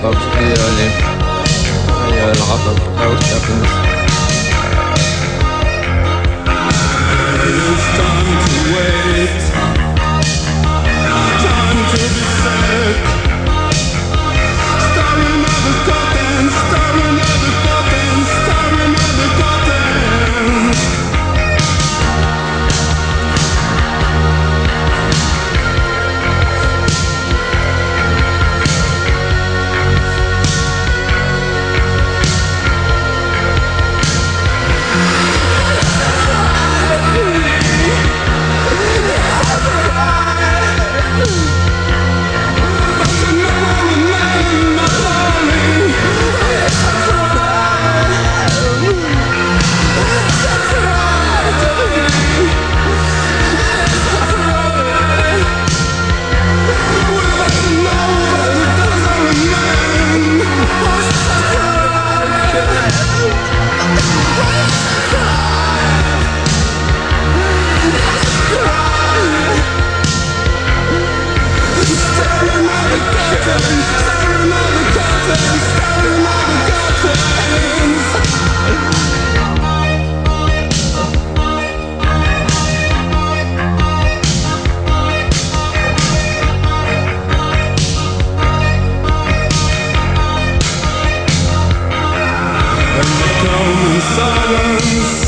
about the uh, name. I rap about Japanese. It's to wait. come in silence.